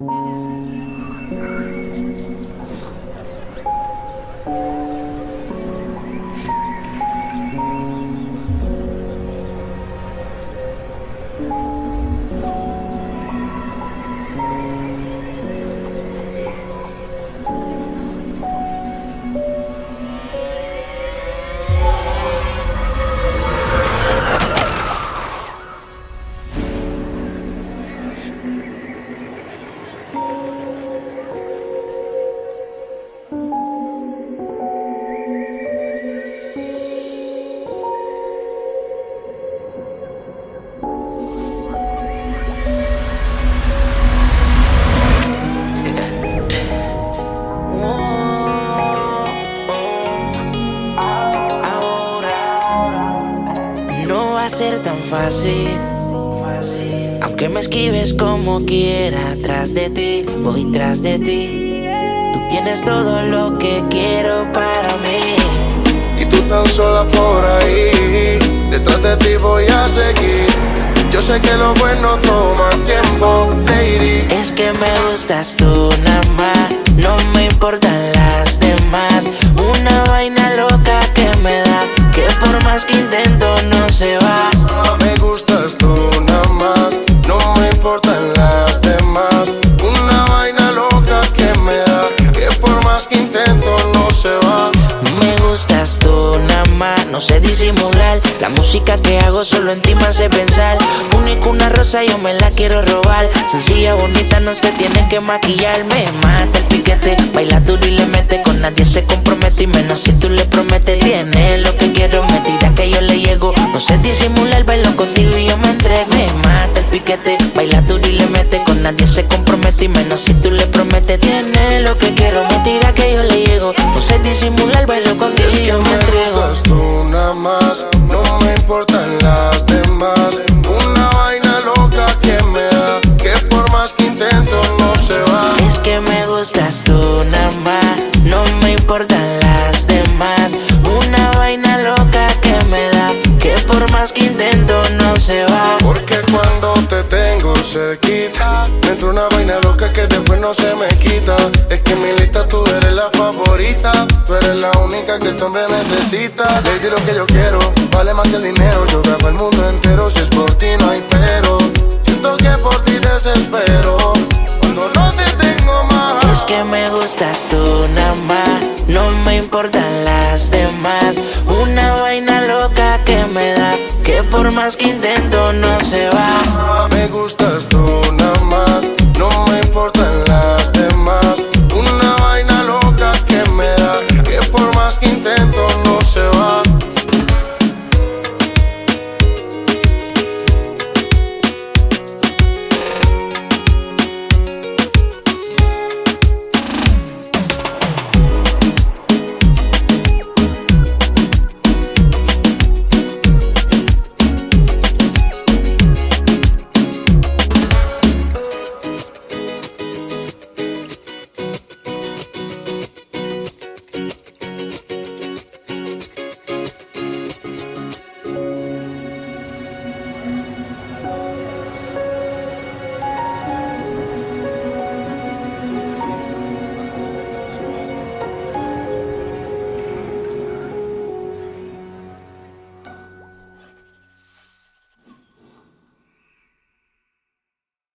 Mm-hmm. Ser tan fácil. Aunque me esquives como quiera, tras de ti, voy tras de ti. Tú tienes todo lo que quiero para mí. Y tú tan sola por ahí, detrás de ti voy a seguir. Yo sé que lo bueno toma tiempo, lady. Es que me gustas tú nada más, no me importan las demás. Una vaina loca que me da, que por más que intento no sé disimular. La música que hago solo en ti me hace pensar. Única una rosa, yo me la quiero robar. Sencilla, bonita, no se tiene que maquillar. Me mata el piquete, baila duro y le mete. Con nadie se compromete y menos si tú le prometes. Tiene lo que quiero, me tira que yo le llego. No sé disimular, bailo contigo y yo me entrego. Me mata el piquete, baila duro y le mete. Con nadie se compromete y menos si tú le más, no me importan las demás. Una vaina loca que me da, que por más que intento no se va. Es que me gustas tú nada más, no me importan las demás. Una vaina loca que me da, que por más que intento no se va. Porque cuando te tengo cerquita, me entra una vaina loca que después no se me quita. Es que en mi lista tú eres la favorita, tú eres la única que este hombre necesita. Di lo que yo quiero, vale más que el dinero. Yo grabo el mundo entero, si es por ti no hay pero. Siento que por ti desespero, cuando no te tengo más. Es que me gustas tú nada más, no me importan las demás. Una vaina loca que me da, que por más que intento no se va. Me gustas tú